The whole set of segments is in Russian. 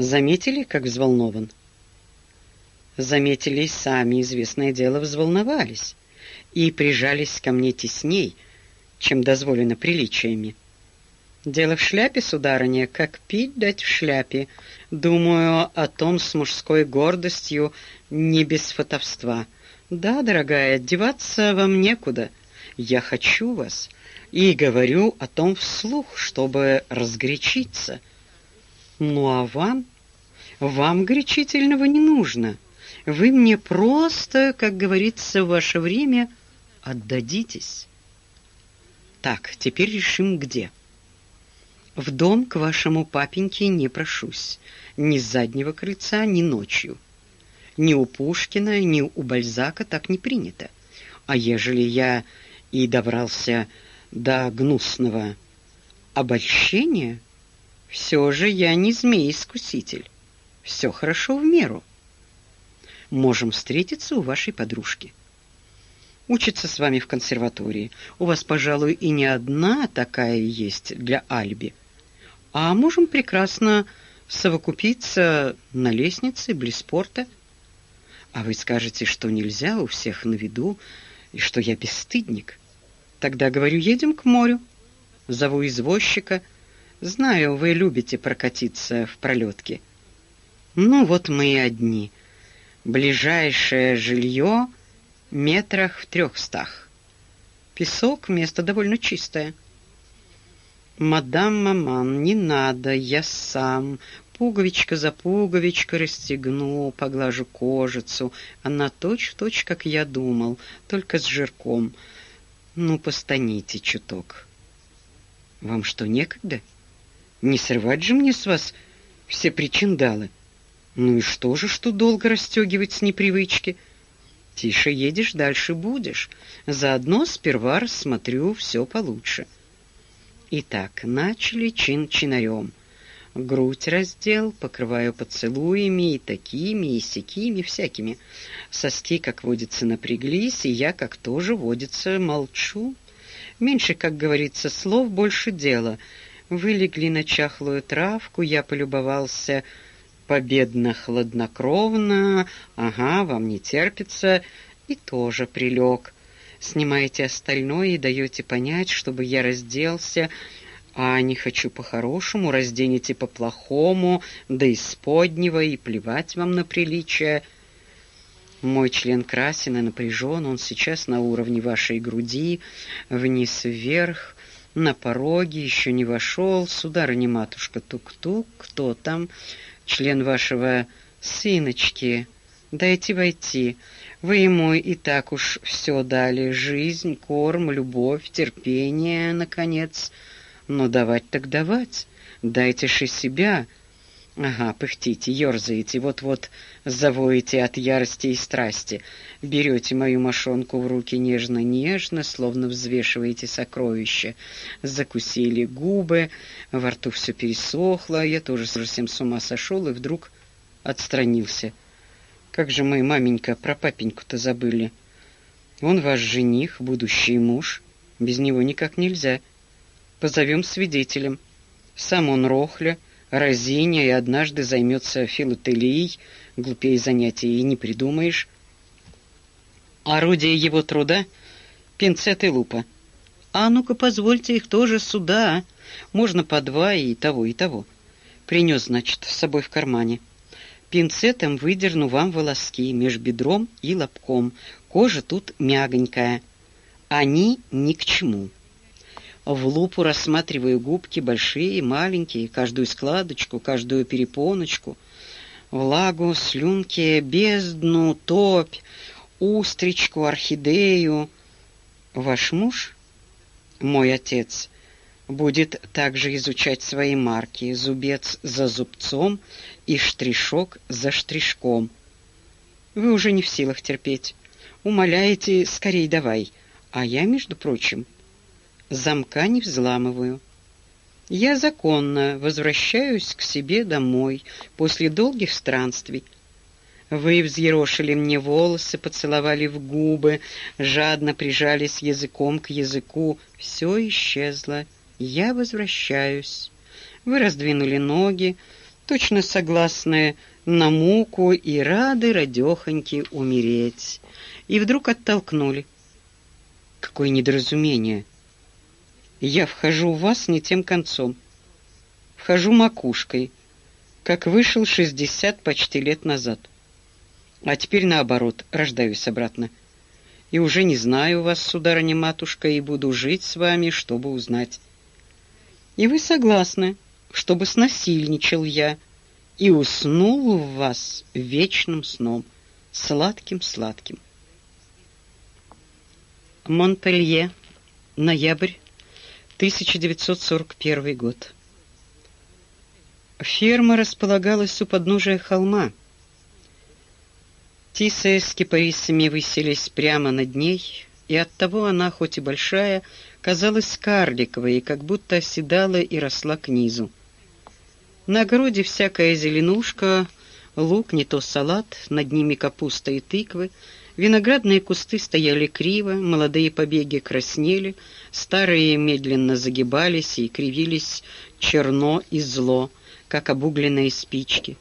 Заметили, как взволнован? Заметили сами, известное дело, взволновались и прижались ко мне тесней, чем дозволено приличиями. Дело в шляпе, сударыня, как пить дать в шляпе. Думаю о том с мужской гордостью, не без фотовства. Да, дорогая, одеваться вам некуда. Я хочу вас и говорю о том вслух, чтобы разгорячиться. Ну а вам? Вам горячительного не нужно. Вы мне просто, как говорится в ваше время, отдадитесь. Так, теперь решим где. В дом к вашему папеньке не прошусь, ни с заднего крыльца, ни ночью. Ни у Пушкина, ни у Бальзака так не принято. А ежели я и добрался до гнусного обольщения, все же я не змей-искуситель. Все хорошо в меру. Можем встретиться у вашей подружки. Учится с вами в консерватории. У вас, пожалуй, и не одна такая есть для Альби. А можем прекрасно совокупиться на лестнице близ порта. А вы скажете, что нельзя у всех на виду и что я бесстыдник. Тогда говорю, едем к морю. Зову извозчика. Знаю, вы любите прокатиться в пролетке. Ну вот мы и одни. Ближайшее жилье метрах в трехстах. Песок, место довольно чистое. Мадам Маман, не надо, я сам. Пуговичка за пуговичкой расстегну, поглажу кожицу. Она точь-в-точь, как я думал, только с жирком. Ну, постаните чуток. Вам что, некогда? Не срывать же мне с вас все причиндалы. Ну и что же, что долго расстегивать с непривычки? Тише едешь, дальше будешь. Заодно сперва рассмотрю все получше. — Итак, начали чин-чинарем. Грудь раздел, покрываю поцелуями и такими, и сякими, всякими. Соски, как водится, напряглись, и я, как тоже водится, молчу. Меньше, как говорится, слов, больше дела. Вылегли на чахлую травку, я полюбовался победно-хладнокровно. Ага, вам не терпится, и тоже прилег снимаете остальное и даете понять, чтобы я разделся, а не хочу по-хорошему, разденете по-плохому, да и споднего, и плевать вам на приличие. Мой член красен и напряжен, он сейчас на уровне вашей груди, вниз-вверх, на пороге, еще не вошел. Сударыня-матушка, тук-тук, кто там? Член вашего сыночки. Дайте войти. Вы ему и так уж все дали: жизнь, корм, любовь, терпение, наконец. Но давать так давать. Дайте же себя. Ага, пыхтите, ерзаете, вот-вот завоете от ярости и страсти. Берете мою мошонку в руки нежно-нежно, словно взвешиваете сокровища. Закусили губы, во рту все пересохло, я тоже совсем с ума сошел и вдруг отстранился. Как же мы, маменька, про папеньку-то забыли. Он ваш жених, будущий муж. Без него никак нельзя. Позовем свидетелем. Сам он рохля, разиня и однажды займется филателией. Глупее занятия и не придумаешь. Орудие его труда — пинцет и лупа. А ну-ка, позвольте их тоже сюда. Можно по два и того, и того. Принес, значит, с собой в кармане. — Пинцетом выдерну вам волоски меж бедром и лобком. Кожа тут мягонькая. Они ни к чему. В лупу рассматриваю губки большие, маленькие, каждую складочку, каждую перепоночку, влагу, слюнки, бездну, топь, устричку, орхидею. Ваш муж, мой отец, будет также изучать свои марки, зубец за зубцом и штришок за штришком. Вы уже не в силах терпеть. Умоляете, скорей давай. А я, между прочим, замка не взламываю. Я законно возвращаюсь к себе домой после долгих странствий. Вы взъерошили мне волосы, поцеловали в губы, жадно прижались языком к языку. Все исчезло. Я возвращаюсь. Вы раздвинули ноги, точно согласные на муку и рады радехоньки умереть. И вдруг оттолкнули. Какое недоразумение! Я вхожу в вас не тем концом. Вхожу макушкой, как вышел шестьдесят почти лет назад. А теперь наоборот, рождаюсь обратно. И уже не знаю вас, сударыня-матушка, и буду жить с вами, чтобы узнать. И вы согласны, чтобы снасильничал я и уснул в вас вечным сном, сладким-сладким. Монпелье, ноябрь 1941 год. Ферма располагалась у подножия холма. Тисы с кипарисами высились прямо над ней, и оттого она, хоть и большая, казалась карликовой и как будто оседала и росла к низу. На огороде всякая зеленушка, лук, не то салат, над ними капуста и тыквы, виноградные кусты стояли криво, молодые побеги краснели, старые медленно загибались и кривились черно и зло, как обугленные спички.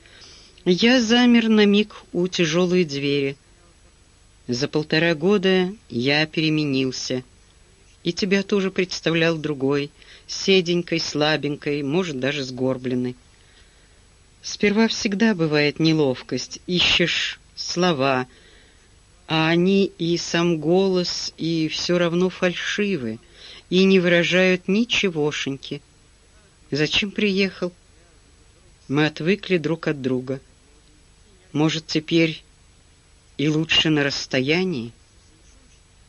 Я замер на миг у тяжелой двери. За полтора года я переменился — и тебя тоже представлял другой, седенькой, слабенькой, может, даже сгорбленной. Сперва всегда бывает неловкость, ищешь слова, а они и сам голос, и все равно фальшивы, и не выражают ничегошеньки. Зачем приехал? Мы отвыкли друг от друга. Может, теперь и лучше на расстоянии?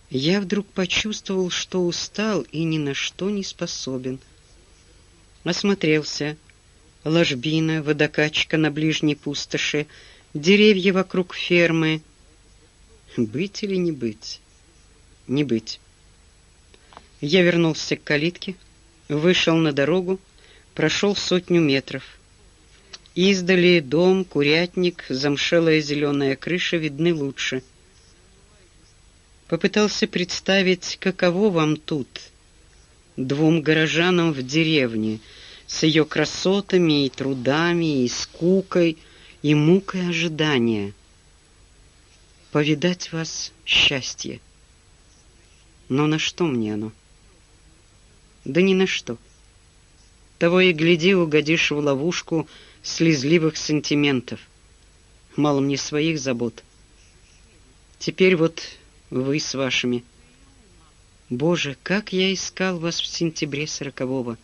Я вдруг почувствовал, что устал и ни на что не способен. Осмотрелся. Ложбина, водокачка на ближней пустоши, деревья вокруг фермы. Быть или не быть? Не быть. Я вернулся к калитке, вышел на дорогу, прошел сотню метров. Издали дом, курятник, замшелая зеленая крыша видны лучше — Попытался представить, каково вам тут, двум горожанам в деревне, с ее красотами и трудами, и скукой, и мукой ожидания. Повидать вас счастье. Но на что мне оно? Да ни на что. Того и гляди, угодишь в ловушку слезливых сантиментов. Мало мне своих забот. Теперь вот вы с вашими. Боже, как я искал вас в сентябре сорокового,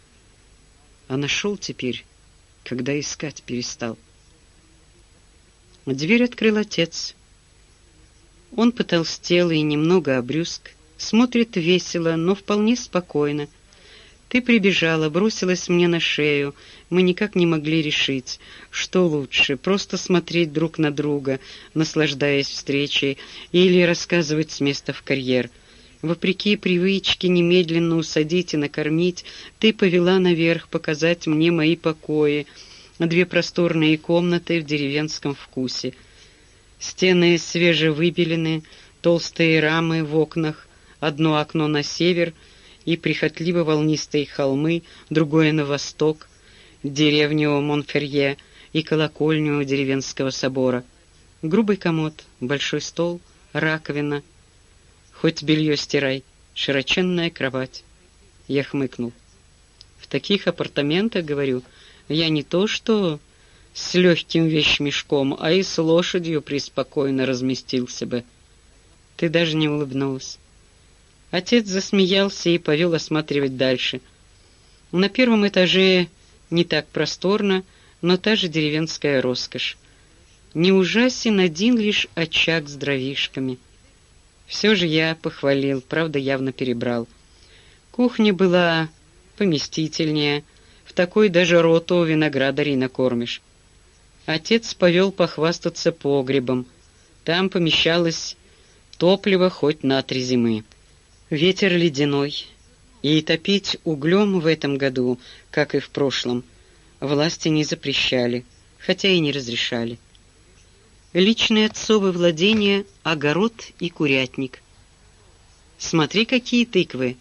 а нашел теперь, когда искать перестал. Дверь открыл отец. Он потолстел и немного обрюзг, смотрит весело, но вполне спокойно, ты прибежала, бросилась мне на шею. Мы никак не могли решить, что лучше, просто смотреть друг на друга, наслаждаясь встречей, или рассказывать с места в карьер. Вопреки привычке немедленно усадить и накормить, ты повела наверх показать мне мои покои, две просторные комнаты в деревенском вкусе. Стены свежевыбелены, толстые рамы в окнах, одно окно на север — и прихотливо волнистые холмы, другое на восток, деревню Монферье и колокольню деревенского собора. Грубый комод, большой стол, раковина. Хоть белье стирай, широченная кровать. Я хмыкнул. В таких апартаментах, говорю, я не то что с легким вещмешком, а и с лошадью преспокойно разместился бы. Ты даже не улыбнулась. Отец засмеялся и повел осматривать дальше. На первом этаже не так просторно, но та же деревенская роскошь. Не ужасен один лишь очаг с дровишками. Все же я похвалил, правда, явно перебрал. Кухня была поместительнее, в такой даже роту виноградарей накормишь. Отец повел похвастаться погребом. Там помещалось топливо хоть на три зимы. Ветер ледяной, и топить углем в этом году, как и в прошлом, власти не запрещали, хотя и не разрешали. Личные отцовы владения — огород и курятник. Смотри, какие тыквы!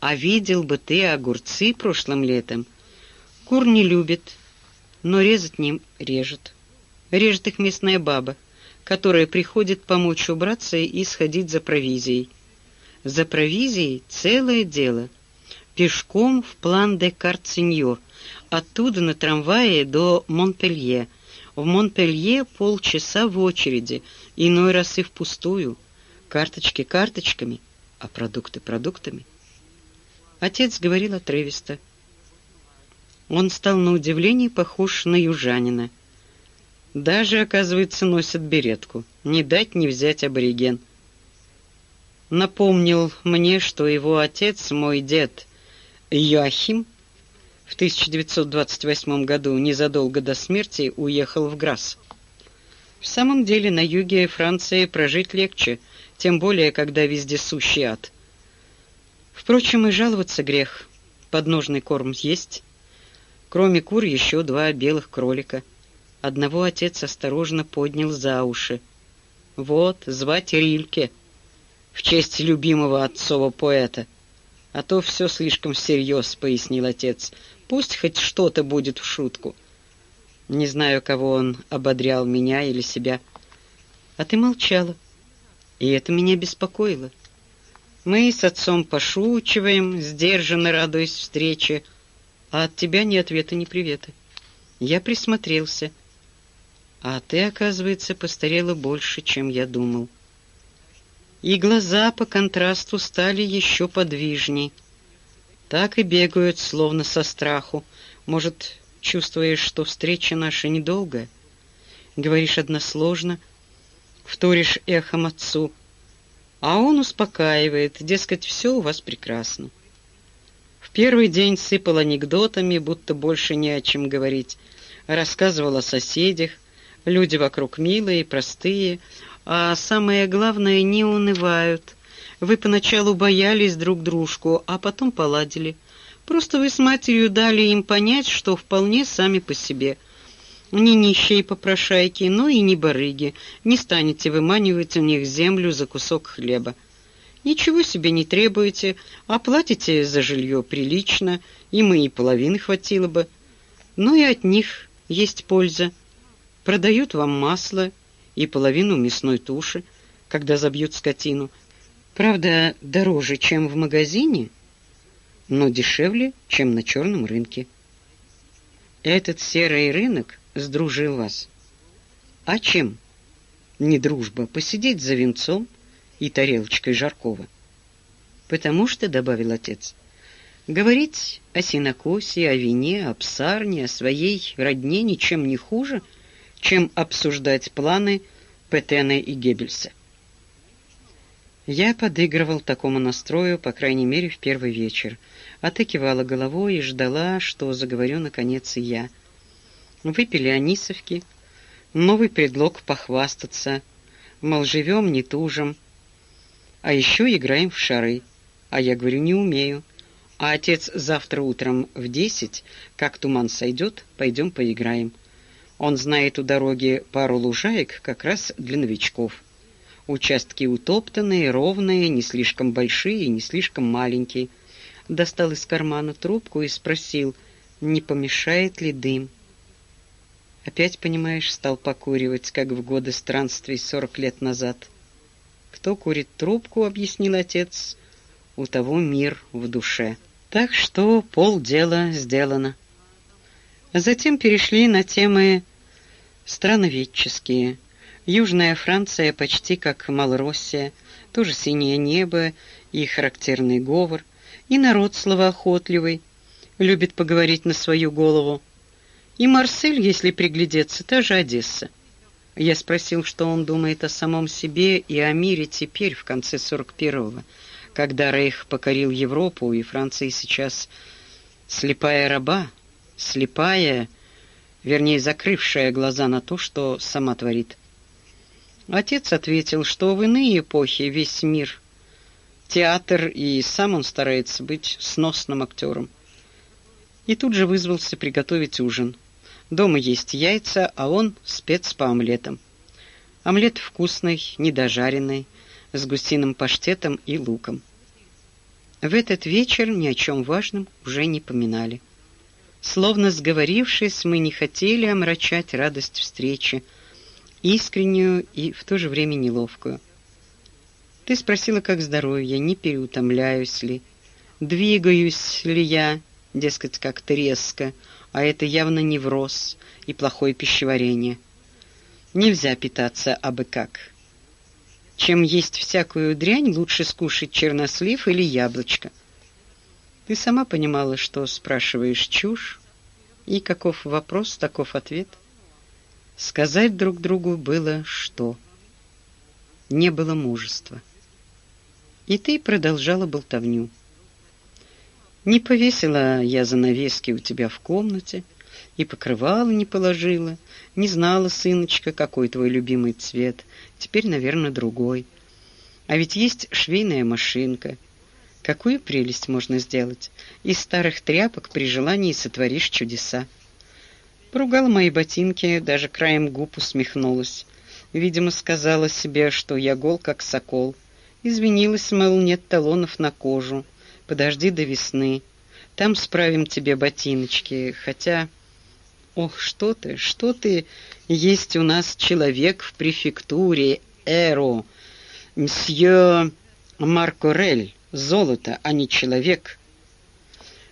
А видел бы ты огурцы прошлым летом. Кур не любит, но резать ним режет. Режет их местная баба, которая приходит помочь убраться и сходить за провизией. За провизией целое дело. Пешком в план де Картсиньор, оттуда на трамвае до Монпелье. В Монпелье полчаса в очереди, иной раз и впустую. Карточки карточками, а продукты продуктами. Отец говорил отрывисто. Он стал на удивление похож на южанина. Даже, оказывается, носит беретку. Не дать не взять абориген. Напомнил мне, что его отец, мой дед Йоахим, в 1928 году, незадолго до смерти, уехал в Грасс. В самом деле, на юге Франции прожить легче, тем более, когда везде сущий ад. Впрочем, и жаловаться грех. Подножный корм есть. Кроме кур еще два белых кролика. Одного отец осторожно поднял за уши. Вот, звать Рильке, в честь любимого отцова поэта. А то все слишком всерьез, пояснил отец. Пусть хоть что-то будет в шутку. Не знаю, кого он ободрял, меня или себя. А ты молчала, и это меня беспокоило. Мы с отцом пошучиваем, сдержанно радуясь встрече, а от тебя ни ответа, ни привета. Я присмотрелся — а ты, оказывается, постарела больше, чем я думал. И глаза по контрасту стали еще подвижней. Так и бегают, словно со страху. Может, чувствуешь, что встреча наша недолгая? Говоришь односложно, вторишь эхом отцу, а он успокаивает, дескать, все у вас прекрасно. Первый день сыпал анекдотами, будто больше не о чем говорить, рассказывал о соседях, Люди вокруг милые, простые, а самое главное, не унывают. Вы поначалу боялись друг дружку, а потом поладили. Просто вы с матерью дали им понять, что вполне сами по себе. Не нищие попрошайки, но и не барыги. Не станете выманивать у них землю за кусок хлеба. Ничего себе не требуете, а платите за жилье прилично, им и половины хватило бы. Но и от них есть польза продают вам масло и половину мясной туши, когда забьют скотину. Правда, дороже, чем в магазине, но дешевле, чем на черном рынке. Этот серый рынок сдружил вас. А чем? Не дружба, посидеть за венцом и тарелочкой жаркого. Потому что, — добавил отец, — говорить о синокосе, о вине, о псарне, о своей родне ничем не хуже — чем обсуждать планы Петена и Геббельса. Я подыгрывал такому настрою, по крайней мере, в первый вечер, а ты кивала головой и ждала, что заговорю наконец и я. Выпили анисовки, новый предлог похвастаться, мол, живем, не тужим, а еще играем в шары, а я говорю, не умею. А отец завтра утром в десять, как туман сойдет, пойдем поиграем. Он знает у дороги пару лужаек как раз для новичков. Участки утоптанные, ровные, не слишком большие и не слишком маленькие. Достал из кармана трубку и спросил, не помешает ли дым. Опять, понимаешь, стал покуривать, как в годы странствий сорок лет назад. Кто курит трубку, объяснил отец, у того мир в душе. Так что полдела сделано. Затем перешли на темы страноведческие. Южная Франция почти как Малороссия, тоже синее небо и характерный говор, и народ словоохотливый, любит поговорить на свою голову. И Марсель, если приглядеться, та же Одесса. Я спросил, что он думает о самом себе и о мире теперь, в конце 41-го, когда Рейх покорил Европу, и Франция сейчас слепая раба, слепая, вернее, закрывшая глаза на то, что сама творит. Отец ответил, что в иные эпохи весь мир театр, и сам он старается быть сносным актером. И тут же вызвался приготовить ужин. Дома есть яйца, а он спец по омлетам. Омлет вкусный, недожаренный, с гусиным паштетом и луком. В этот вечер ни о чем важном уже не поминали. Словно сговорившись, мы не хотели омрачать радость встречи, искреннюю и в то же время неловкую. Ты спросила, как здоровье, не переутомляюсь ли, двигаюсь ли я, дескать, как-то резко, а это явно невроз и плохое пищеварение. Нельзя питаться абы как. Чем есть всякую дрянь, лучше скушать чернослив или яблочко. Ты сама понимала, что спрашиваешь чушь, и каков вопрос, таков ответ. Сказать друг другу было что? Не было мужества. И ты продолжала болтовню. Не повесила я занавески у тебя в комнате, и покрывало не положила, не знала, сыночка, какой твой любимый цвет. Теперь, наверное, другой. А ведь есть швейная машинка. Какую прелесть можно сделать? Из старых тряпок при желании сотворишь чудеса. Поругала мои ботинки, даже краем губ усмехнулась. Видимо, сказала себе, что я гол как сокол. Извинилась, мол, нет талонов на кожу. Подожди до весны. Там справим тебе ботиночки, хотя Ох, что ты, что ты, есть у нас человек в префектуре Эро, мсье Маркорель, золото, а не человек.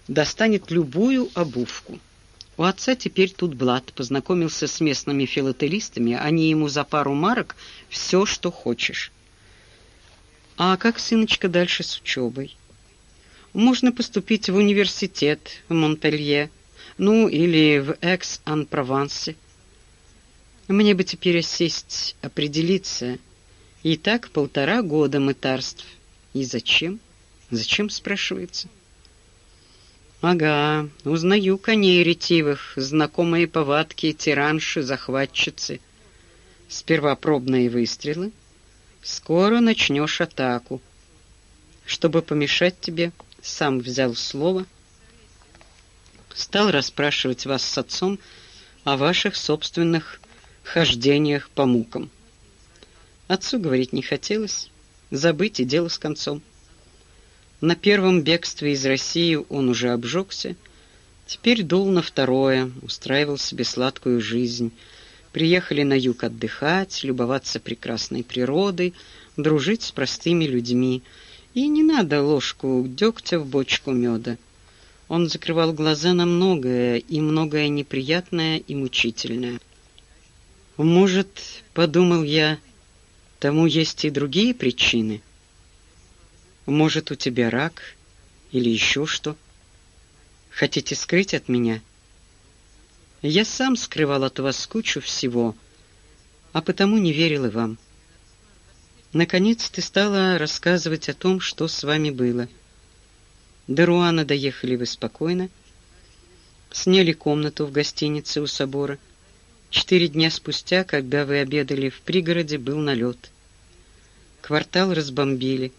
Достанет любую обувку. У отца теперь тут блат, познакомился с местными филателистами, они ему за пару марок все, что хочешь. А как, сыночка, дальше с учебой? Можно поступить в университет в Монпелье, ну или в Экс-ан-Провансе. Мне бы теперь сесть, определиться. И так полтора года мытарств. И зачем? Зачем, спрашивается? Ага, узнаю коней ретивых, знакомые повадки тиранши, захватчицы. Сперва пробные выстрелы. Скоро начнешь атаку. Чтобы помешать тебе, сам взял слово — стал расспрашивать вас с отцом о ваших собственных хождениях по мукам. Отцу говорить не хотелось, забыть и дело с концом. На первом бегстве из России он уже обжегся, теперь дул на второе, устраивал себе сладкую жизнь. Приехали на юг отдыхать, любоваться прекрасной природой, дружить с простыми людьми. И не надо ложку дегтя в бочку меда. Он закрывал глаза на многое, и многое неприятное и мучительное. Может, подумал я, тому есть и другие причины. Может, у тебя рак или еще что? Хотите скрыть от меня? Я сам скрывал от вас кучу всего, а потому не верил и вам. Наконец ты стала рассказывать о том, что с вами было — до Руана доехали вы спокойно, сняли комнату в гостинице у собора. Четыре дня спустя, когда вы обедали в пригороде, был налет. Квартал разбомбили.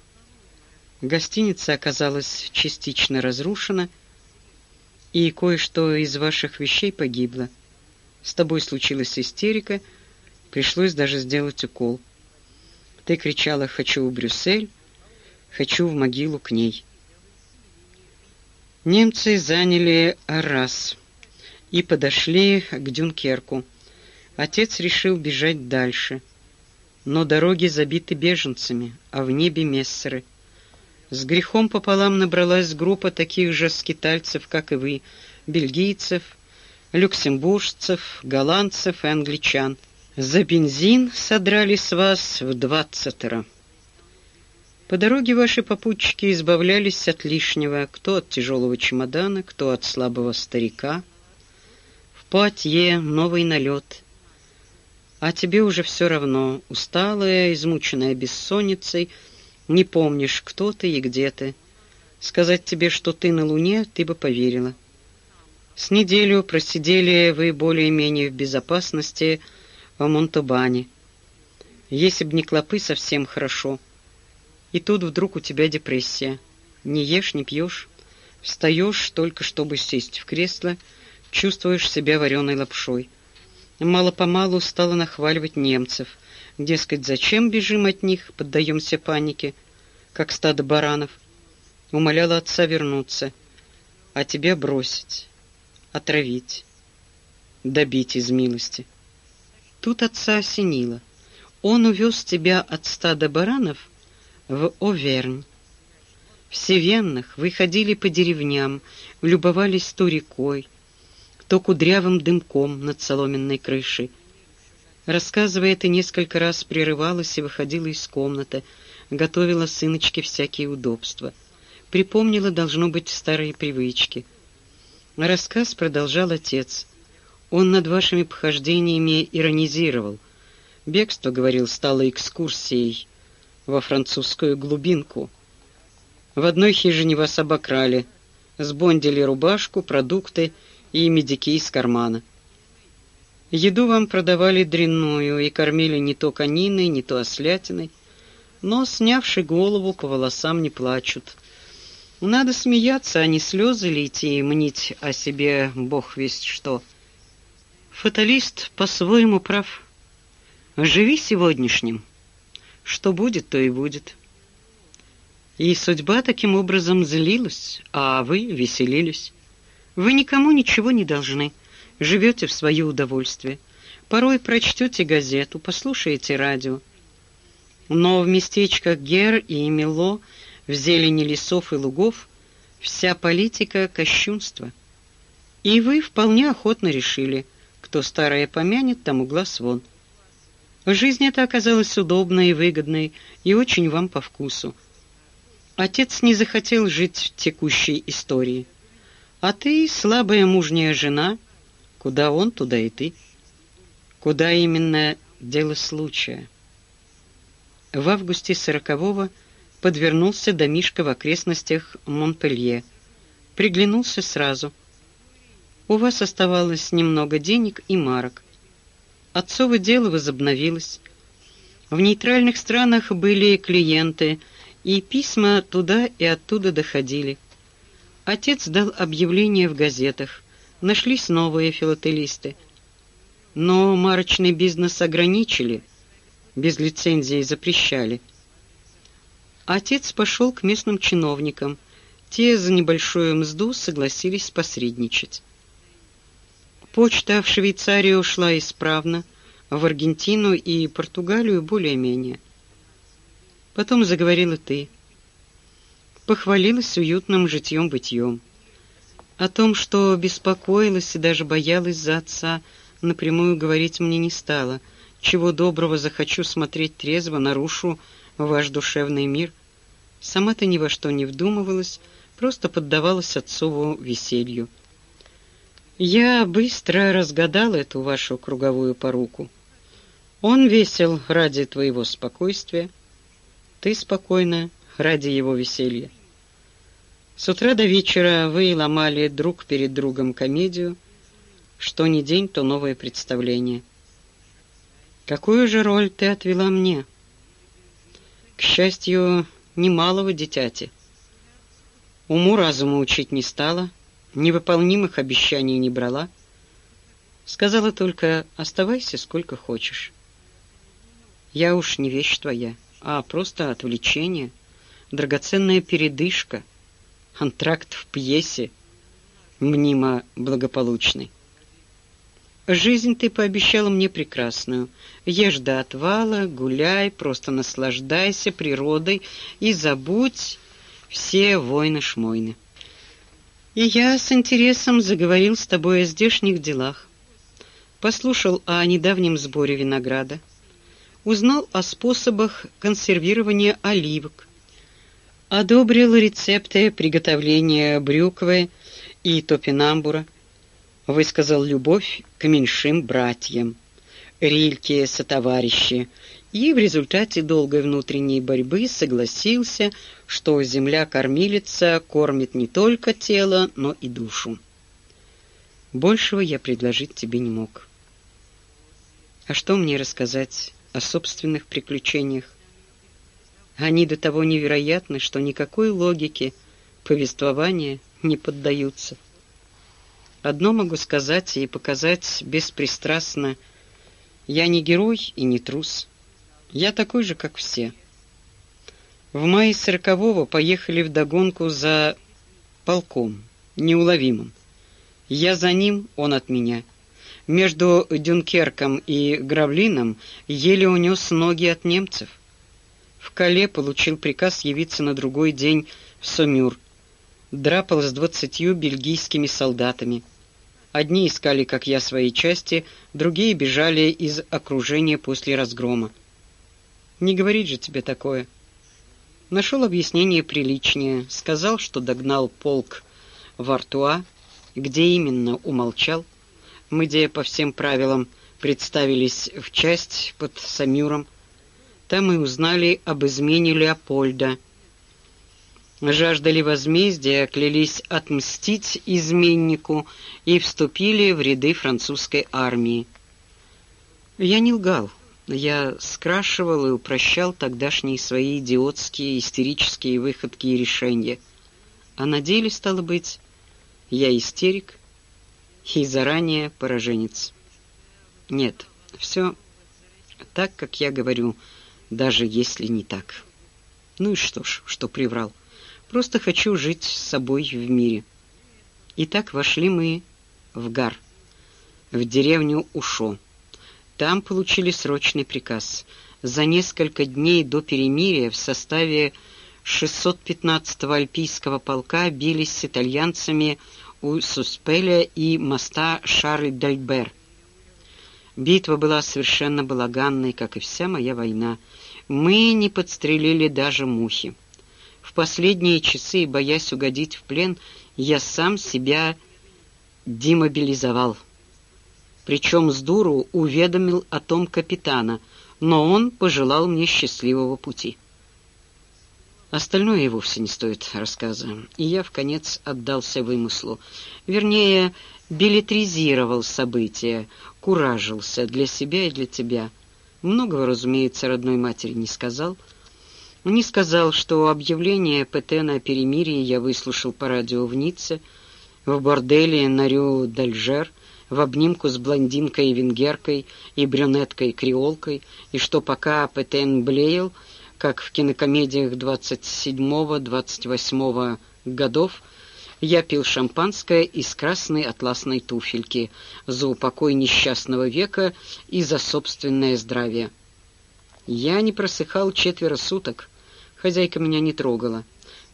Гостиница оказалась частично разрушена, и кое-что из ваших вещей погибло. С тобой случилась истерика, пришлось даже сделать укол. Ты кричала «Хочу в Брюссель», «Хочу в могилу к ней». Немцы заняли Аррас и подошли к Дюнкерку. Отец решил бежать дальше, но дороги забиты беженцами, а в небе мессеры. С грехом пополам набралась группа таких же скитальцев, как и вы, бельгийцев, люксембуржцев, голландцев и англичан. За бензин содрали с вас в двадцатеро. По дороге ваши попутчики избавлялись от лишнего, кто от тяжелого чемодана, кто от слабого старика. В Пуатье новый налет. А тебе уже все равно, усталая, измученная бессонницей, не помнишь, кто ты и где ты. Сказать тебе, что ты на Луне, ты бы поверила. С неделю просидели вы более-менее в безопасности в Монтобане. Если б не клопы, совсем хорошо — и тут вдруг у тебя депрессия. Не ешь, не пьешь, встаешь только чтобы сесть в кресло, чувствуешь себя вареной лапшой. Мало-помалу стала нахваливать немцев. Дескать, зачем бежим от них, поддаемся панике, как стадо баранов. Умоляла отца вернуться, а тебя бросить. отравить, добить из милости. Тут отца осенило. Он увез тебя от стада баранов в Овернь. В Севенных вы ходили по деревням, любовались то рекой, то кудрявым дымком над соломенной крышей. Рассказывая это, несколько раз прерывалась и выходила из комнаты, готовила сыночке всякие удобства. Припомнила, должно быть, старые привычки. Рассказ продолжал отец. Он над вашими похождениями иронизировал. Бегство, говорил, стало экскурсией во французскую глубинку. В одной хижине вас обокрали, сбондили рубашку, продукты и медики из кармана. Еду вам продавали дрянную и кормили не то кониной, не то ослятиной, но, снявши голову, по волосам не плачут. Надо смеяться, а не слезы лить и мнить о себе бог весть что. Фаталист по-своему прав. Живи сегодняшним. Что будет, то и будет. И судьба таким образом злилась, а вы веселились. Вы никому ничего не должны. Живете в свое удовольствие. Порой прочтете газету, послушаете радио. Но в местечках Гер и Мило, в зелени лесов и лугов, вся политика — кощунство. И вы вполне охотно решили, кто старое помянет, тому глаз вон. Жизнь эта оказалась удобной и выгодной, и очень вам по вкусу. Отец не захотел жить в текущей истории. А ты, слабая мужняя жена, куда он, туда и ты. Куда именно дело случая. В августе сорокового подвернулся домишко в окрестностях Монпелье. Приглянулся сразу. У вас оставалось немного денег и марок. Отцово дело возобновилось. В нейтральных странах были клиенты, и письма туда и оттуда доходили. Отец дал объявление в газетах. Нашлись новые филателисты. Но марочный бизнес ограничили, без лицензии запрещали. Отец пошел к местным чиновникам. Те за небольшую мзду согласились посредничать. Почта в Швейцарию ушла исправно, в Аргентину и Португалию более-менее. Потом заговорила ты. Похвалилась уютным житьем-бытьем. О том, что беспокоилась и даже боялась за отца, напрямую говорить мне не стала. Чего доброго захочу смотреть трезво, нарушу ваш душевный мир. Сама ты ни во что не вдумывалась, просто поддавалась отцову веселью. Я быстро разгадал эту вашу круговую поруку. Он весел ради твоего спокойствия, ты спокойна ради его веселья. С утра до вечера вы ломали друг перед другом комедию, что ни день, то новое представление. Какую же роль ты отвела мне? К счастью, немалого дитяти. Уму разуму учить не стала — невыполнимых обещаний не брала. Сказала только «оставайся сколько хочешь». Я уж не вещь твоя, а просто отвлечение, драгоценная передышка, антракт в пьесе, мнимо благополучный. Жизнь ты пообещала мне прекрасную. Ешь до отвала, гуляй, просто наслаждайся природой и забудь все войны-шмойны. И я с интересом заговорил с тобой о здешних делах. Послушал о недавнем сборе винограда. Узнал о способах консервирования оливок. Одобрил рецепты приготовления брюквы и топинамбура. Высказал любовь к меньшим братьям. Рильке сотоварищи и в результате долгой внутренней борьбы согласился, что земля-кормилица кормит не только тело, но и душу. Большего я предложить тебе не мог. А что мне рассказать о собственных приключениях? Они до того невероятны, что никакой логике повествования не поддаются. Одно могу сказать и показать беспристрастно: я не герой и не трус. Я такой же, как все. В мае сорокового поехали в догонку за полком, неуловимым. Я за ним, он от меня. Между Дюнкерком и Гравлином еле унес ноги от немцев. В Кале получил приказ явиться на другой день в Сомюр. Драпал с двадцатью бельгийскими солдатами. Одни искали, как я, свои части, другие бежали из окружения после разгрома. Не говорить же тебе такое. Нашел объяснение приличнее, сказал, что догнал полк в Артуа, где именно умолчал. Мы, где по всем правилам представились в часть под Самюром, там мы узнали об измене Леопольда. Жаждали возмездия, клялись отмстить изменнику и вступили в ряды французской армии. Я не лгал. Я скрашивал и упрощал тогдашние свои идиотские, истерические выходки и решения. А на деле, стало быть, я истерик и заранее пораженец. Нет, все так, как я говорю, — даже если не так. Ну и что ж, что приврал. Просто хочу жить с собой в мире. Итак, вошли мы в Гар, в деревню Ушо. Там получили срочный приказ. За несколько дней до перемирия в составе 615-го альпийского полка бились с итальянцами у Суспеля и моста Шарль-Дальбер. Битва была совершенно балаганной, как и вся моя война. Мы не подстрелили даже мухи. В последние часы, боясь угодить в плен, я сам себя демобилизовал. Причем с дуру уведомил о том капитана, но он пожелал мне счастливого пути. Остальное и вовсе не стоит рассказа, и я в конец отдался вымыслу. Вернее, билетризировал события, куражился для себя и для тебя. Многого, разумеется, родной матери не сказал. Не сказал, что объявление ПТ на перемирии я выслушал по радио в Ницце, в борделе на Рю-Дальжер, в обнимку с блондинкой и брюнеткой-креолкой, и что пока ПТН блеял, как в кинокомедиях 27-28 годов, я пил шампанское из красной атласной туфельки за упокой несчастного века и за собственное здравие. Я не просыхал четверо суток, хозяйка меня не трогала.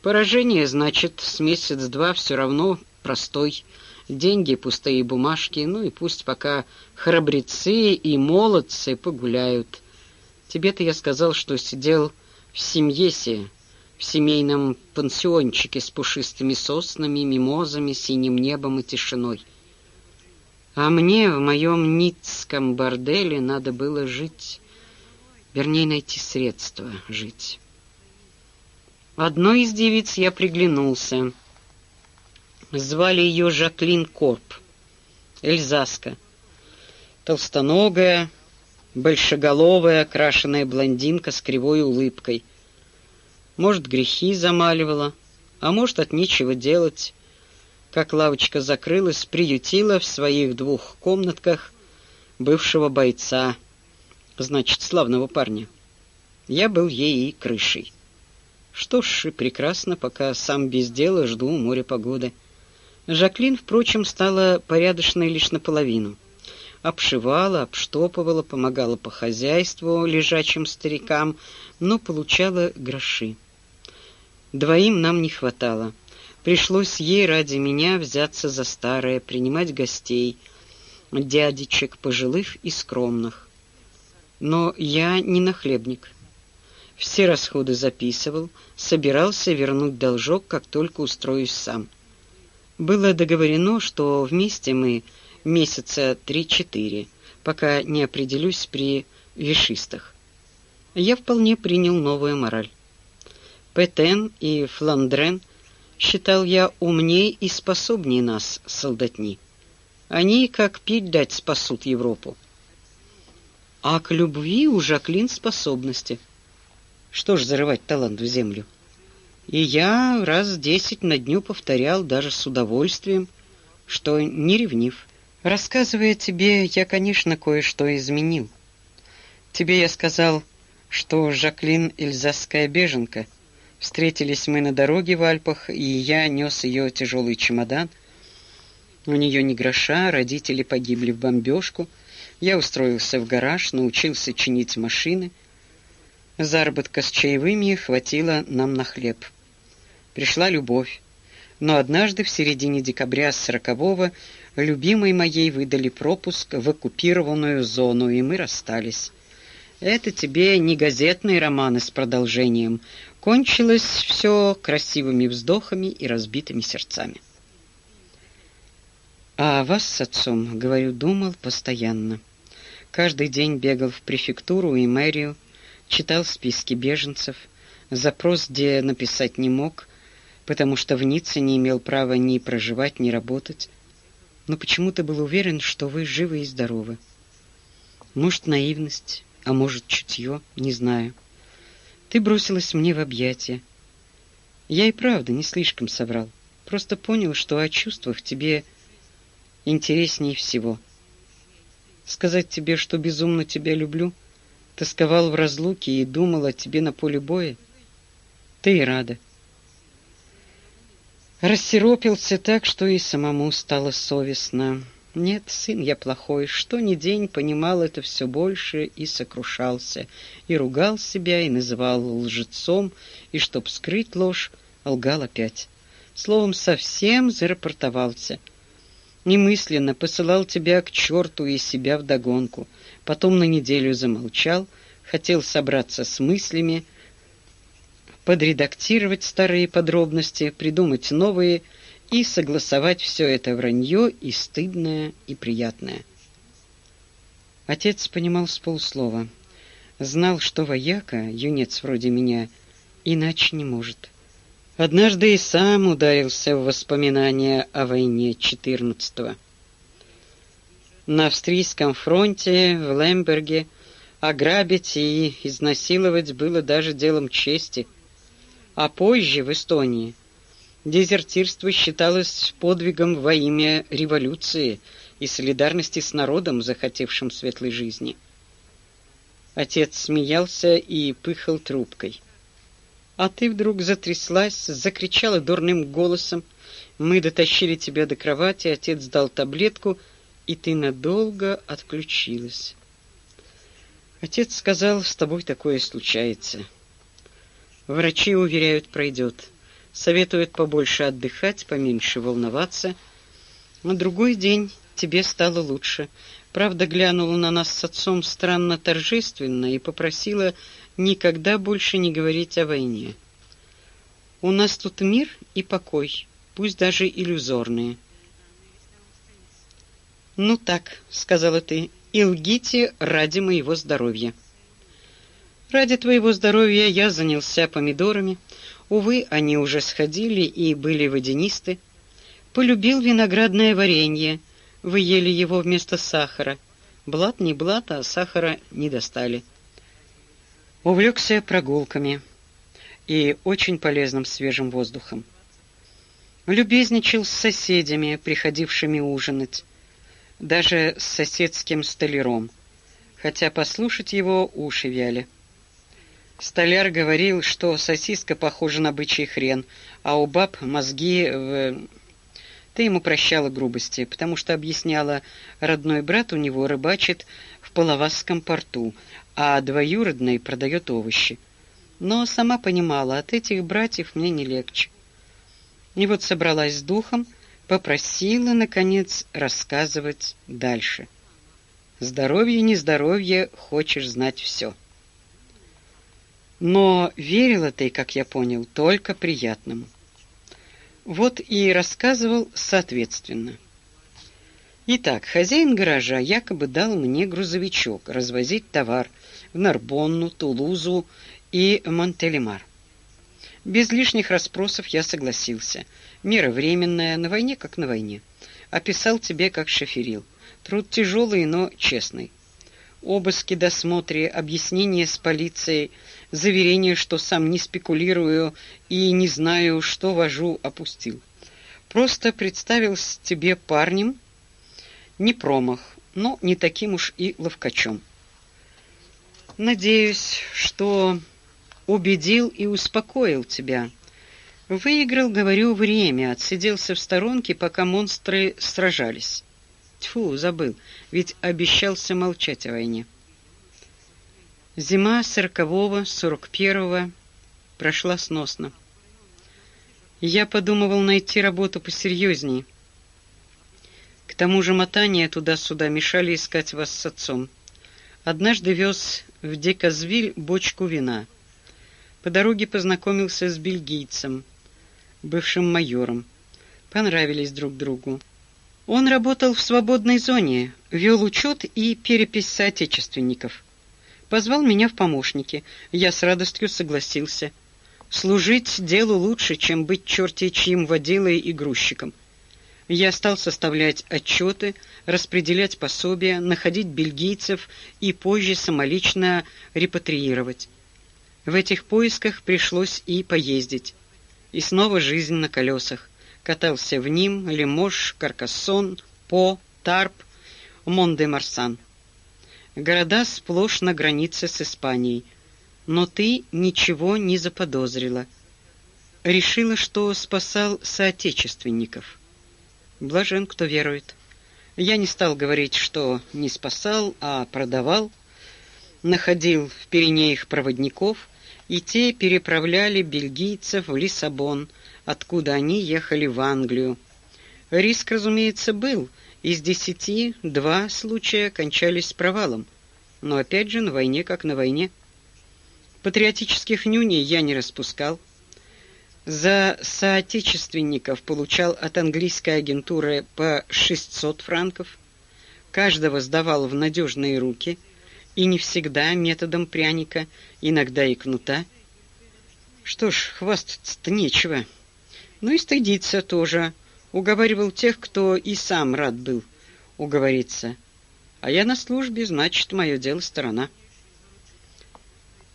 Поражение, значит, с месяц-два все равно простой. Деньги, пустые бумажки, ну и пусть пока храбрецы и молодцы погуляют. Тебе-то я сказал, что сидел в Семьесе, в семейном пансиончике с пушистыми соснами, мимозами, синим небом и тишиной. А мне в моем ницком борделе надо было жить, вернее, найти средства жить. Одной из девиц я приглянулся. Звали ее Жаклин Корп, Эльзаска. Толстоногая, большеголовая, окрашенная блондинка с кривой улыбкой. Может, грехи замаливала, а может, от нечего делать. Как лавочка закрылась, приютила в своих двух комнатках бывшего бойца, значит, славного парня. Я был ей и крышей. Что ж, и прекрасно, пока сам без дела жду моря погоды. Жаклин, впрочем, стала порядочной лишь наполовину — обшивала, обштопывала, помогала по хозяйству лежачим старикам, но получала гроши. Двоим нам не хватало. Пришлось ей ради меня взяться за старое, принимать гостей, дядечек пожилых и скромных. Но я не нахлебник. Все расходы записывал, собирался вернуть должок, как только устроюсь сам. Было договорено, что вместе мы месяца три-четыре, пока не определюсь при вишистах. Я вполне принял новую мораль. Петен и Фландрен считал я умней и способнее нас, солдатни. Они, как пить дать, спасут Европу. А к любви у Жаклин способности. Что ж зарывать талант в землю? И я раз десять на дню повторял даже с удовольствием, что не ревнив. Рассказывая тебе, я, конечно, кое-что изменил. Тебе я сказал, что Жаклин эльзасская беженка. Встретились мы на дороге в Альпах, и я нес ее тяжелый чемодан. У нее ни гроша, родители погибли в бомбежку. Я устроился в гараж, научился чинить машины. Заработка с чаевыми хватило нам на хлеб. Пришла любовь. Но однажды в середине декабря сорокового любимой моей выдали пропуск в оккупированную зону, и мы расстались. Это тебе не газетные романы с продолжением. Кончилось все красивыми вздохами и разбитыми сердцами. А о вас с отцом, говорю, думал постоянно. Каждый день бегал в префектуру и мэрию, читал списки беженцев, запрос где написать не мог, потому что в Ницце не имел права ни проживать, ни работать. Но почему-то был уверен, что вы живы и здоровы. Может, наивность, а может, чутье, не знаю. Ты бросилась мне в объятия. Я и правда не слишком соврал. Просто понял, что о чувствах тебе интереснее всего. Сказать тебе, что безумно тебя люблю, тосковал в разлуке и думал о тебе на поле боя. Ты и рада. Рассеропился так, что и самому стало совестно. Нет, сын я плохой, что ни день понимал это все больше и сокрушался, и ругал себя, и называл лжецом, и, чтоб скрыть ложь, лгал опять. Словом, совсем зарапортовался — немысленно посылал тебя к черту и себя вдогонку. Потом на неделю замолчал, хотел собраться с мыслями, подредактировать старые подробности, придумать новые и согласовать все это вранье и стыдное, и приятное. Отец понимал с полуслова. Знал, что вояка, юнец вроде меня, иначе не может. Однажды и сам ударился в воспоминания о войне 14-го. На австрийском фронте в Лемберге ограбить и изнасиловать было даже делом чести, а позже в Эстонии дезертирство считалось подвигом во имя революции и солидарности с народом, захотевшим светлой жизни. Отец смеялся и пыхал трубкой. А ты вдруг затряслась, закричала дурным голосом. Мы дотащили тебя до кровати, отец дал таблетку, и ты надолго отключилась. Отец сказал, с тобой такое случается. Врачи уверяют, пройдет. Советуют побольше отдыхать, поменьше волноваться. На другой день тебе стало лучше. Правда, глянула на нас с отцом странно торжественно и попросила никогда больше не говорить о войне. У нас тут мир и покой, пусть даже иллюзорные. Ну так, сказала ты, и лгите ради моего здоровья. Ради твоего здоровья я занялся помидорами. Увы, они уже сходили и были водянисты. Полюбил виноградное варенье. Вы ели его вместо сахара. Блат не блат, а сахара не достали увлекся прогулками и очень полезным свежим воздухом. Любезничал с соседями, приходившими ужинать, даже с соседским столяром, хотя послушать его уши вяли. Столяр говорил, что сосиска похожа на бычий хрен, а у баб мозги в... Ты ему прощала грубости, потому что объясняла, родной брат у него рыбачит в Палавасском порту, а двоюродный продает овощи. Но сама понимала, от этих братьев мне не легче. И вот собралась с духом, попросила, наконец, рассказывать дальше. Здоровье, нездоровье, хочешь знать все. Но верила ты, как я понял, только приятному. Вот и рассказывал соответственно. Итак, хозяин гаража якобы дал мне грузовичок развозить товар в Нарбонну, Тулузу и Монтелемар. Без лишних расспросов я согласился. Мера временная, на войне как на войне. Описал тебе как шоферил. Труд тяжелый, но честный. Обыски, досмотры, объяснения с полицией, заверение, что сам не спекулирую и не знаю, что вожу, опустил. Просто представился тебе парнем, не промах, но не таким уж и ловкачом. Надеюсь, что убедил и успокоил тебя. Выиграл, говорю, время, отсиделся в сторонке, пока монстры сражались. Тьфу, забыл, ведь обещался молчать о войне. Зима сорокового, сорок первого прошла сносно. Я подумывал найти работу посерьезнее. К тому же мотания туда-сюда мешали искать вас с отцом. Однажды вез в Деказвиль бочку вина. По дороге познакомился с бельгийцем, бывшим майором. Понравились друг другу. Он работал в свободной зоне, вел учет и перепись соотечественников. Позвал меня в помощники. Я с радостью согласился. Служить делу лучше, чем быть черти чьим водилой и грузчиком. Я стал составлять отчеты, распределять пособия, находить бельгийцев и позже самолично репатриировать. В этих поисках пришлось и поездить. И снова жизнь на колесах. Катался в Ним, Лимож, Каркассон, По, Тарп, Мон-де-Марсан. Города сплошь на границе с Испанией. Но ты ничего не заподозрила. Решила, что спасал соотечественников. Блажен, кто верует. Я не стал говорить, что не спасал, а продавал. Находил в Пиренеях проводников, и те переправляли бельгийцев в Лиссабон, откуда они ехали в Англию. Риск, разумеется, был. Из десяти два случая кончались провалом. Но опять же, на войне как на войне. Патриотических нюней я не распускал. За соотечественников получал от английской агентуры по 600 франков. Каждого сдавал в надежные руки, и не всегда методом пряника, иногда и кнута. Что ж, хвастаться-то нечего. Ну и стыдиться тоже. Уговаривал тех, кто и сам рад был уговориться. А я на службе, значит, мое дело сторона.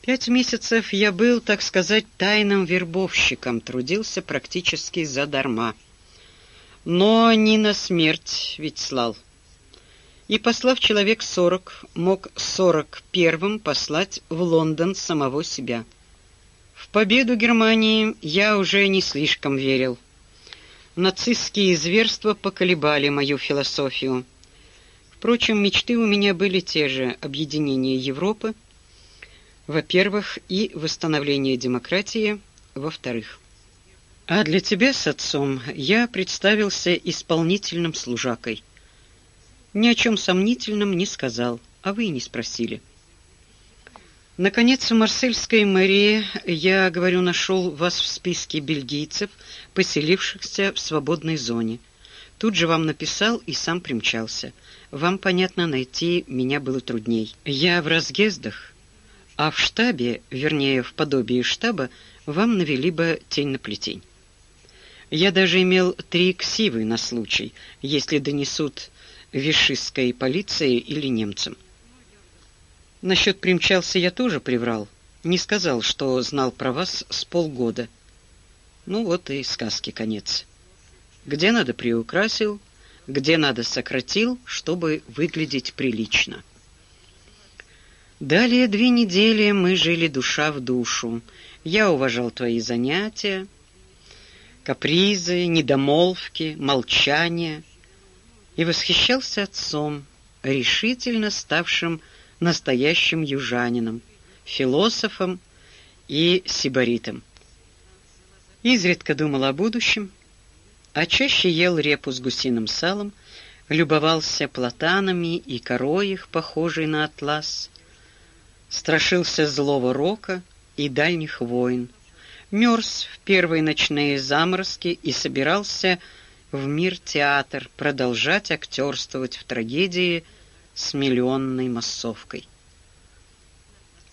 Пять месяцев я был, так сказать, тайным вербовщиком, трудился практически задарма. Но не на смерть ведь слал. И послав человек сорок, мог сорок первым послать в Лондон самого себя. В победу Германии я уже не слишком верил. Нацистские зверства поколебали мою философию. Впрочем, мечты у меня были те же: объединение Европы, во-первых, и восстановление демократии, во-вторых. А для тебя с отцом я представился исполнительным служакой. Ни о чем сомнительном не сказал, а вы и не спросили. Наконец, в Марсельской мэрии я, говорю, нашел вас в списке бельгийцев, поселившихся в свободной зоне. Тут же вам написал и сам примчался. Вам, понятно, найти меня было трудней. Я в разъездах, а в штабе, вернее, в подобии штаба, вам навели бы тень на плетень. Я даже имел три ксивы на случай, если донесут вишистской полиции или немцам. Насчет примчался я тоже приврал. Не сказал, что знал про вас с полгода. Ну вот и сказки конец. Где надо приукрасил, где надо сократил, чтобы выглядеть прилично. Далее две недели мы жили душа в душу. Я уважал твои занятия, капризы, недомолвки, молчание и восхищался отцом, решительно ставшим настоящим южанином, философом и сибаритом. Изредка думал о будущем, а чаще ел репу с гусиным салом, любовался платанами и корой их, похожей на атлас, страшился злого рока и дальних войн, мерз в первые ночные заморозки и собирался в мир театр продолжать актерствовать в трагедии с миллионной массовкой.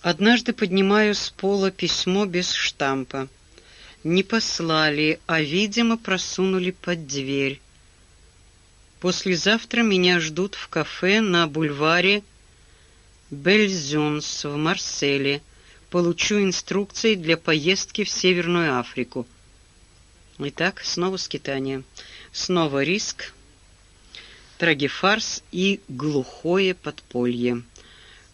Однажды поднимаю с пола письмо без штампа. Не послали, а, видимо, просунули под дверь. Послезавтра меня ждут в кафе на бульваре Бельзюнс в Марселе. Получу инструкции для поездки в Северную Африку. Итак, снова скитание. Снова риск, трагефарс и глухое подполье.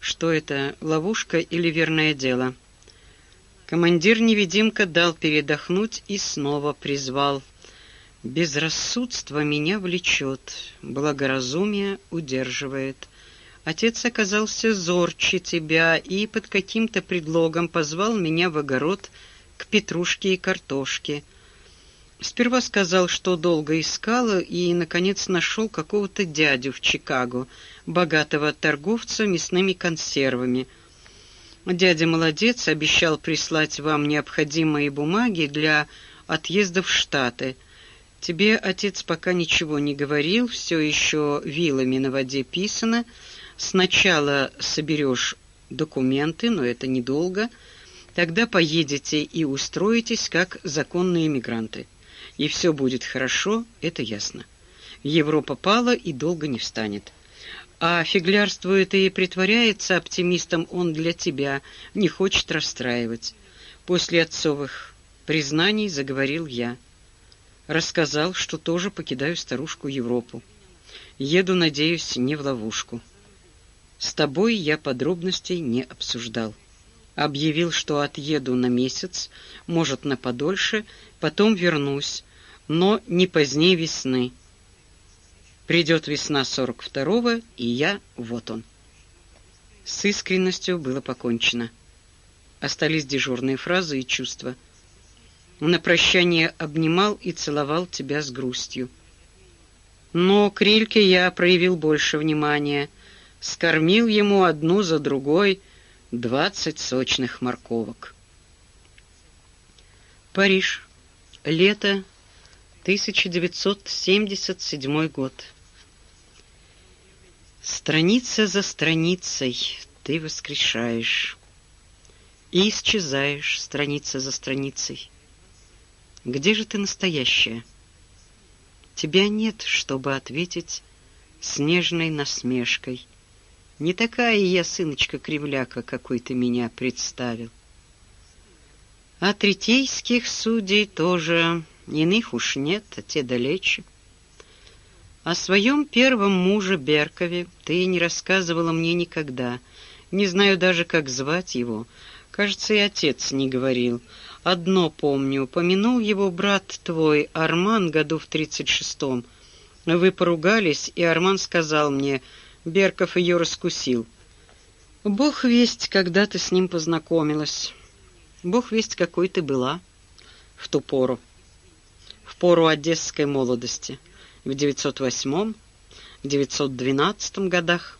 Что это, ловушка или верное дело? Командир-невидимка дал передохнуть и снова призвал. Безрассудство меня влечет, благоразумие удерживает. Отец оказался зорче тебя и под каким-то предлогом позвал меня в огород к петрушке и картошке. Сперва сказал, что долго искал и, наконец, нашел какого-то дядю в Чикаго, богатого торговца мясными консервами. Дядя молодец, обещал прислать вам необходимые бумаги для отъезда в Штаты. Тебе отец пока ничего не говорил, все еще вилами на воде писано. Сначала соберешь документы, но это недолго. Тогда поедете и устроитесь как законные мигранты и все будет хорошо, это ясно. Европа пала и долго не встанет. А фиглярствует и притворяется оптимистом он для тебя, не хочет расстраивать. После отцовых признаний заговорил я. Рассказал, что тоже покидаю старушку Европу. Еду, надеюсь, не в ловушку. С тобой я подробностей не обсуждал. Объявил, что отъеду на месяц, может, на подольше, потом вернусь, но не позднее весны. Придет весна сорок второго, и я вот он. С искренностью было покончено. Остались дежурные фразы и чувства. На прощание обнимал и целовал тебя с грустью. Но к Рильке я проявил больше внимания, скормил ему одну за другой двадцать сочных морковок. Париж. Лето 1977 год. Страница за страницей ты воскрешаешь и исчезаешь страница за страницей. Где же ты настоящая? Тебя нет, чтобы ответить снежной насмешкой. Не такая я, сыночка-кривляка, какой ты меня представил. А третейских судей тоже Иных уж нет, а те далече. О своем первом муже Беркове ты не рассказывала мне никогда. Не знаю даже, как звать его. Кажется, и отец не говорил. Одно помню, упомянул его брат твой, Арман, году в тридцать шестом. Вы поругались, и Арман сказал мне, Берков ее раскусил. Бог весть, когда ты с ним познакомилась. Бог весть, какой ты была в ту пору пору одесской молодости, в 908-912 годах.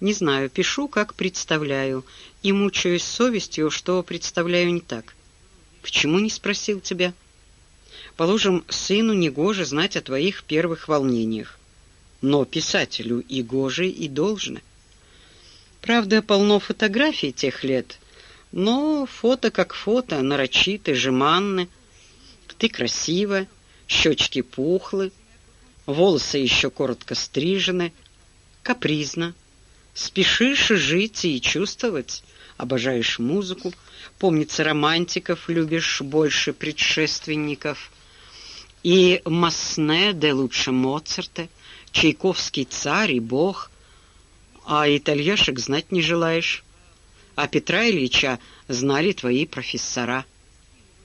Не знаю, пишу, как представляю, и мучаюсь совестью, что представляю не так. Почему не спросил тебя? Положим, сыну негоже знать о твоих первых волнениях, но писателю и гоже, и должно. Правда, полно фотографий тех лет, но фото как фото, нарочиты, жеманны. Ты красива, щечки пухлы, волосы еще коротко стрижены, капризно. Спешишь жить и чувствовать, обожаешь музыку, помнится романтиков, любишь больше предшественников. И Масне, да лучше Моцарта, Чайковский царь и бог, а итальяшек знать не желаешь. А Петра Ильича знали твои профессора.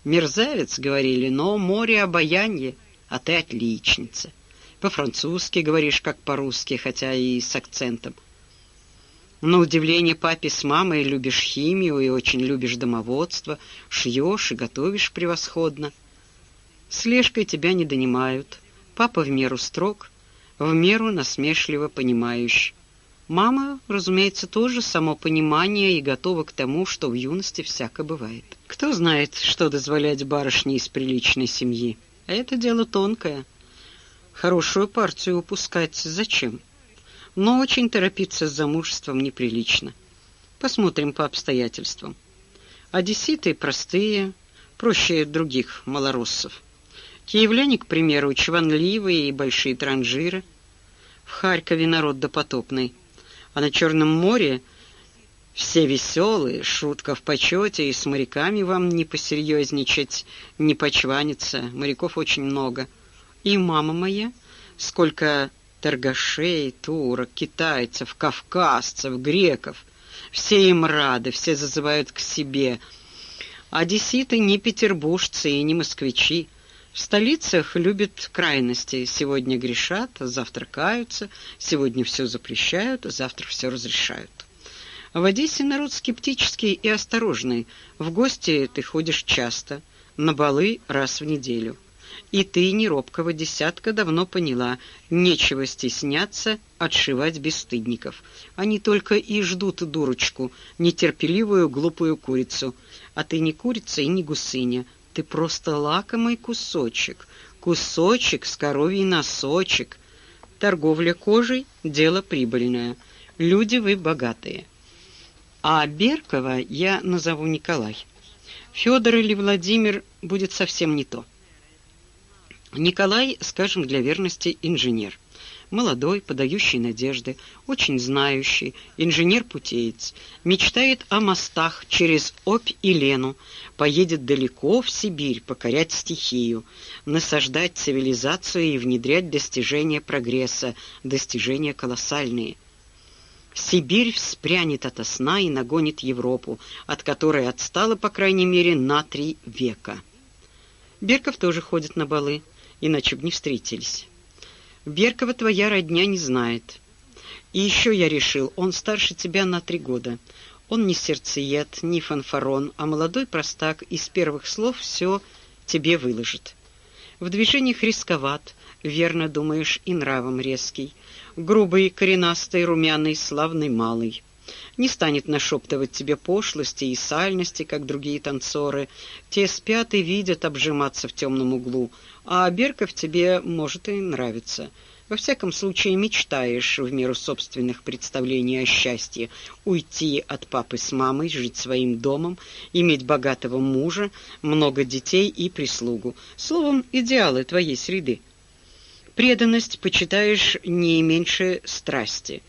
Мерзавец, говорили, но море обаянье, а ты отличница. По-французски говоришь, как по-русски, хотя и с акцентом. На удивление папе с мамой любишь химию и очень любишь домоводство, шьешь и готовишь превосходно. С Лешкой тебя не донимают. Папа в меру строг, в меру насмешливо понимающий. Мама, разумеется, тоже само понимание и готова к тому, что в юности всяко бывает. Кто знает, что дозволять барышне из приличной семьи? Это дело тонкое. Хорошую партию упускать зачем? Но очень торопиться с замужеством неприлично. Посмотрим по обстоятельствам. Одесситы простые, проще других малороссов. Киевляне, к примеру, чванливые и большие транжиры. В Харькове народ допотопный а на Черном море все веселые, шутка в почете, и с моряками вам не посерьезничать, не почваниться, моряков очень много. И мама моя, сколько торгашей, турок, китайцев, кавказцев, греков, все им рады, все зазывают к себе. Одесситы не петербуржцы и не москвичи. В столицах любят крайности. Сегодня грешат, завтра каются, сегодня все запрещают, завтра все разрешают. В Одессе народ скептический и осторожный. В гости ты ходишь часто, на балы раз в неделю. И ты, не робкого десятка, давно поняла, нечего стесняться отшивать бесстыдников. Они только и ждут дурочку, нетерпеливую глупую курицу. А ты не курица и не гусыня, ты просто лакомый кусочек, кусочек с коровий носочек. Торговля кожей — дело прибыльное. Люди вы богатые. А Беркова я назову Николай. Федор или Владимир будет совсем не то. Николай, скажем для верности, инженер молодой, подающий надежды, очень знающий, инженер-путеец, мечтает о мостах через Обь и Лену, поедет далеко в Сибирь покорять стихию, насаждать цивилизацию и внедрять достижения прогресса, достижения колоссальные. Сибирь вспрянет ото сна и нагонит Европу, от которой отстала, по крайней мере, на три века. Берков тоже ходит на балы, иначе бы не встретились. Беркова твоя родня не знает. И еще я решил, он старше тебя на три года. Он не сердцеед, не фанфарон, а молодой простак, из первых слов все тебе выложит. В движениях рисковат, верно думаешь, и нравом резкий. Грубый, коренастый, румяный, славный малый. Не станет нашептывать тебе пошлости и сальности, как другие танцоры. Те спят и видят обжиматься в темном углу, а Берков тебе может и нравится. Во всяком случае, мечтаешь в меру собственных представлений о счастье уйти от папы с мамой, жить своим домом, иметь богатого мужа, много детей и прислугу. Словом, идеалы твоей среды. Преданность почитаешь не меньше страсти.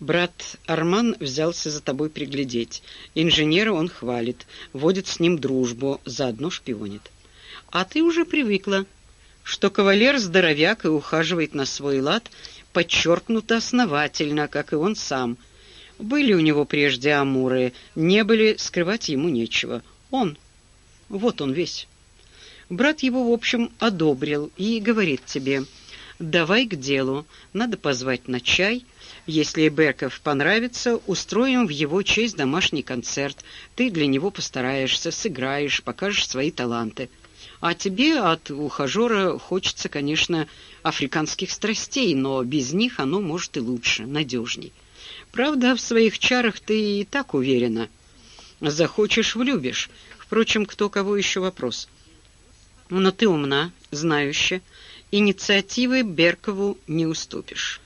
Брат Арман взялся за тобой приглядеть. Инженера он хвалит, водит с ним дружбу, заодно шпионит. А ты уже привыкла что кавалер здоровяк и ухаживает на свой лад подчеркнуто основательно, как и он сам. Были у него прежде амуры, не были, скрывать ему нечего. Он, вот он весь. Брат его, в общем, одобрил и говорит тебе, давай к делу, надо позвать на чай. Если Берков понравится, устроим в его честь домашний концерт. Ты для него постараешься, сыграешь, покажешь свои таланты. А тебе от ухажера хочется, конечно, африканских страстей, но без них оно может и лучше, надежней. Правда, в своих чарах ты и так уверена. Захочешь — влюбишь. Впрочем, кто кого еще вопрос. Но ты умна, знающая, инициативы Беркову не уступишь.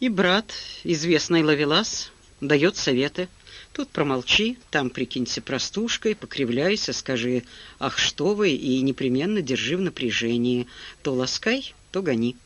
И брат, известный Лавелас, дает советы. Тут промолчи, там прикинься простушкой, покривляйся, скажи «Ах, что вы!» и непременно держи в напряжении. То ласкай, то гони.